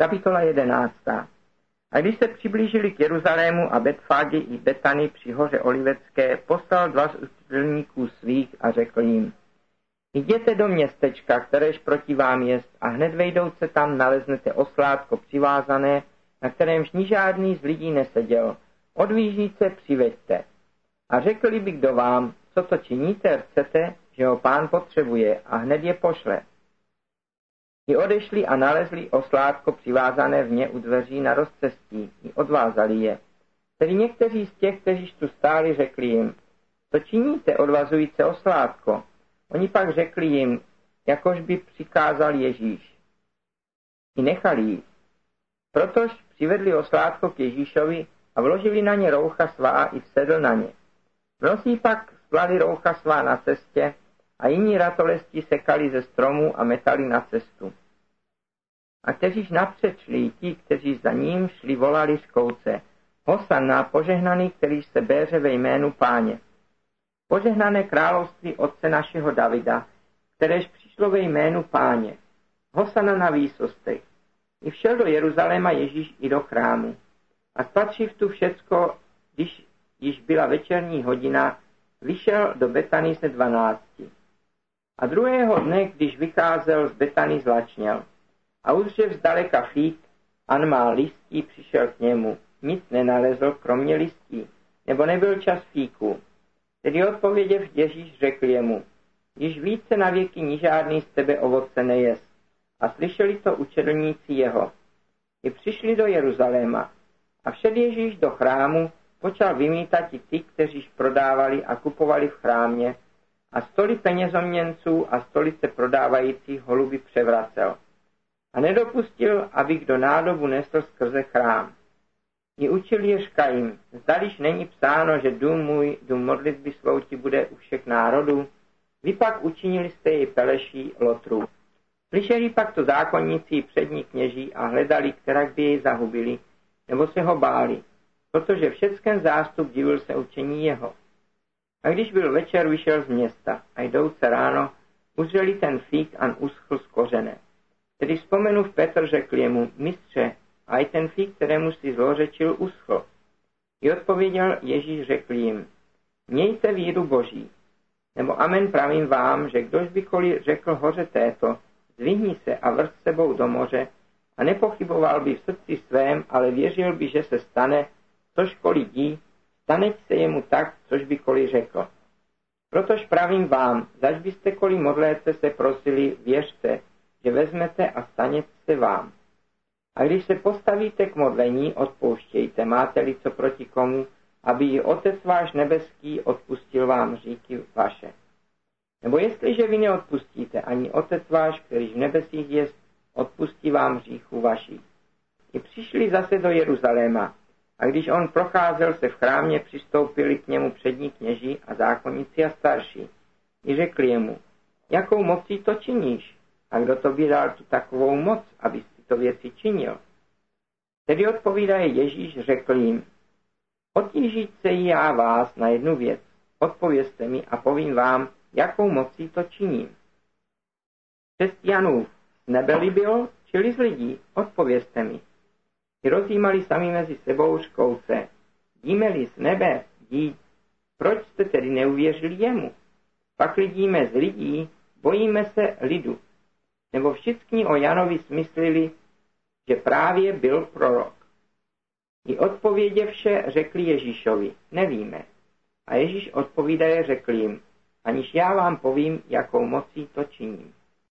Kapitola 11. A když se přiblížili k Jeruzalému a Betfági i Betany při hoře Olivecké, poslal dva z učitelníků svých a řekl jim, Jděte do městečka, kteréž proti vám jest, a hned vejdouce tam naleznete oslátko přivázané, na kterémž ni žádný z lidí neseděl. Od výžnice přiveďte. A řekli by kdo vám, co to činíte, chcete, že ho pán potřebuje a hned je pošle. I odešli a nalezli oslátko přivázané v ně u dveří na rozcestí. I odvázali je. Tedy někteří z těch, kteří tu stáli, řekli jim, co činíte, odvazujíce oslátko? Oni pak řekli jim, jakož by přikázal Ježíš. I nechali jít. Protož přivedli oslátko k Ježíšovi a vložili na ně roucha svá i vsedl na ně. Mnozí pak splali roucha svá na cestě a jiní ratolesti sekali ze stromů a metali na cestu. A kteříž napřed šli, ti, kteří za ním šli, volali z. Hosanna, požehnaný, který se béře ve jménu páně. Požehnané království otce našeho Davida, kteréž přišlo ve jménu páně. Hosana na výsostech. I všel do Jeruzaléma Ježíš i do chrámu. A spatřiv tu všecko, když již byla večerní hodina, vyšel do Betany se dvanácti. A druhého dne, když vycházel z Betany, zlačněl. A uzřev zdaleka fík, an má listí, přišel k němu. Nic nenalezl, kromě listí, nebo nebyl čas fíku. Tedy odpověděv Ježíš řekl jemu, již více na věky ni žádný z tebe ovoce nejest. A slyšeli to učedlníci jeho. I přišli do Jeruzaléma. A všel Ježíš do chrámu, počal vymítat i ty, kteříž prodávali a kupovali v chrámě, a stoly penězoměnců a stolice prodávajících holuby převracel. A nedopustil, aby kdo nádobu nesl skrze chrám. I učil Ježka jim, zdališ není psáno, že dům můj, dům modlitby svou ti bude u všech národů, vy pak učinili jste jej peleší lotru. Slyšeli pak to zákonníci přední kněží a hledali, která by jej zahubili, nebo se ho báli, protože všecken zástup divil se učení jeho. A když byl večer, vyšel z města a jdouce ráno, uzřeli ten fík a uschl z kořene. Tedy vzpomenul Petr řekl jemu, mistře, a i ten fík, kterému si zlořečil, uschl. I odpověděl Ježíš řekl jim, mějte víru Boží. Nebo amen pravím vám, že kdož bykoliv řekl hoře této, zvihni se a vrst sebou do moře a nepochyboval by v srdci svém, ale věřil by, že se stane, což lidí, staneť se jemu tak, což bykoliv řekl. Protož pravím vám, zaž byste koli modléte se prosili, věřte, že vezmete a staněte se vám. A když se postavíte k modlení, odpouštějte, máte-li co proti komu, aby i Otec váš nebeský odpustil vám říky vaše. Nebo jestliže vy neodpustíte, ani Otec váš, který v nebesích je, odpustí vám hříchu vaší. I přišli zase do Jeruzaléma, a když on procházel se v chrámě, přistoupili k němu přední kněží a zákonníci a starší. I řekli jemu, jakou mocí to činíš? A kdo to by dal tu takovou moc, aby tyto věci činil? Tedy odpovídaje Ježíš, řekl jim, otížit se já vás na jednu věc. Odpovězte mi a povím vám, jakou mocí to činím. Křesťanů nebeli byl, čili z lidí, odpovězte mi. I rozjímali sami mezi sebou škouce. Díme-li z nebe, dít, proč jste tedy neuvěřili jemu? Pak lidíme z lidí, bojíme se lidu. Nebo všichni o Janovi smyslili, že právě byl prorok. I odpověděvše řekli Ježíšovi, nevíme. A Ježíš odpovídaje řekl jim, aniž já vám povím, jakou mocí to činím.